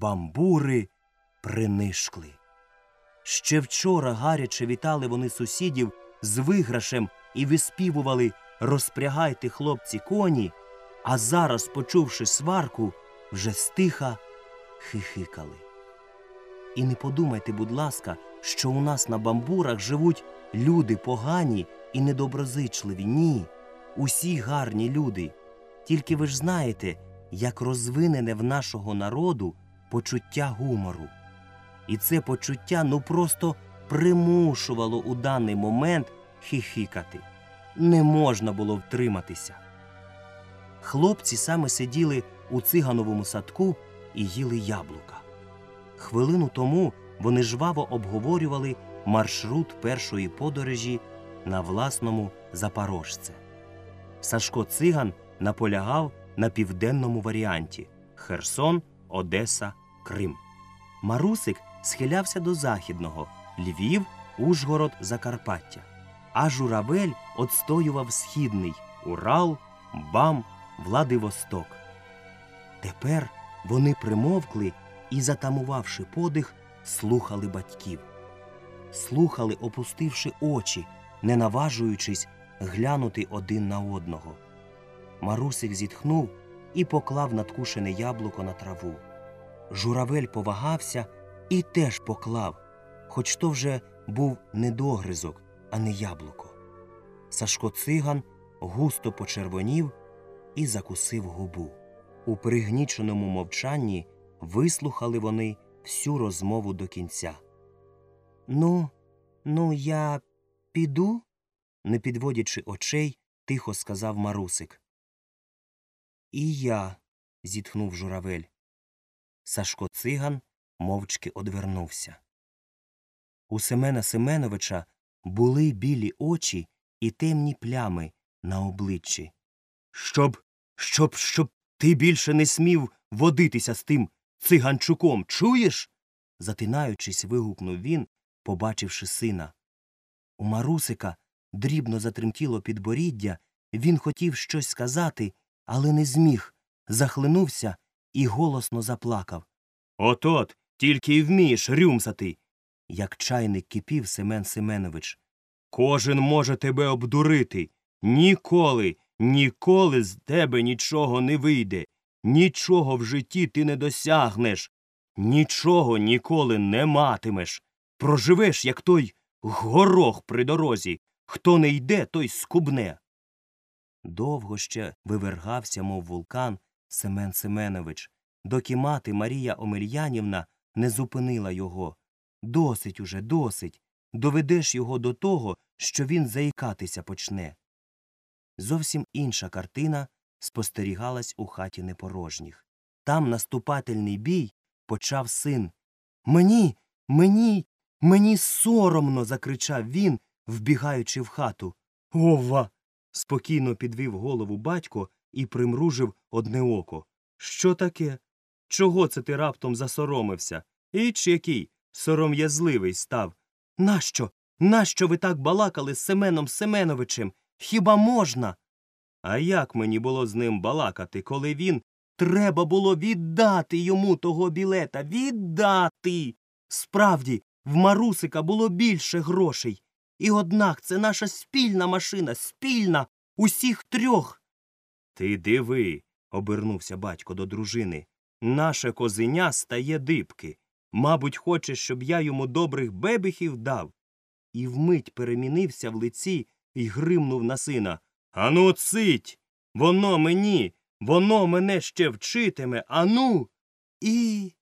бамбури принишкли. Ще вчора гаряче вітали вони сусідів з виграшем і виспівували Розпрягайте, хлопці, коні, а зараз, почувши сварку, вже стиха хихикали. І не подумайте, будь ласка, що у нас на бамбурах живуть люди погані і недоброзичливі. Ні, усі гарні люди. Тільки ви ж знаєте, як розвинене в нашого народу почуття гумору. І це почуття ну просто примушувало у даний момент хихикати. Не можна було втриматися. Хлопці саме сиділи у цигановому садку і їли яблука. Хвилину тому вони жваво обговорювали маршрут першої подорожі на власному запорожце. Сашко Циган наполягав на південному варіанті Херсон, Одеса, Крим. Марусик схилявся до західного Львів, Ужгород, Закарпаття. А журавель отстоював східний Урал, Бам, Владивосток. Тепер вони примовкли і, затамувавши подих, слухали батьків. Слухали, опустивши очі, не наважуючись глянути один на одного. Марусик зітхнув і поклав надкушене яблуко на траву. Журавель повагався і теж поклав, хоч то вже був не догризок, а не яблуко. Сашко циган густо почервонів і закусив губу. У пригніченому мовчанні вислухали вони всю розмову до кінця. Ну, ну, я піду, не підводячи очей, тихо сказав Марусик. І я, зітхнув журавель. Сашко циган мовчки одвернувся. У Семена Семеновича були білі очі і темні плями на обличчі. Щоб, щоб, щоб ти більше не смів водитися з тим циганчуком, чуєш? затинаючись, вигукнув він, побачивши сина. У Марусика дрібно затремтіло підборіддя, він хотів щось сказати, але не зміг, захлинувся і голосно заплакав. От от, тільки й вмієш рюмсати. Як чайник кипів Семен Семенович. Кожен може тебе обдурити. Ніколи, ніколи з тебе нічого не вийде. Нічого в житті ти не досягнеш. Нічого ніколи не матимеш. Проживеш, як той горох при дорозі. Хто не йде, той скубне. Довго ще вивергався, мов вулкан, Семен Семенович, доки мати Марія Омельянівна не зупинила його. Досить уже, досить. Доведеш його до того, що він заїкатися почне. Зовсім інша картина спостерігалась у хаті непорожніх. Там наступательний бій почав син. Мені, мені, мені соромно. закричав він, вбігаючи в хату. Ова. спокійно підвів голову батько і примружив одне око. Що таке? Чого це ти раптом засоромився? Іч який сором'язливий став. Нащо? Нащо ви так балакали з Семеном Семеновичем? Хіба можна? А як мені було з ним балакати, коли він треба було віддати йому того білета? Віддати. Справді, в Марусика було більше грошей. І однак це наша спільна машина, спільна, усіх трьох. Ти диви, обернувся батько до дружини. Наше козеня стає дибки. Мабуть, хоче, щоб я йому добрих бебихів дав. І вмить перемінився в лиці і гримнув на сина. Ану, цить! Воно мені, воно мене ще вчитиме, ану. І.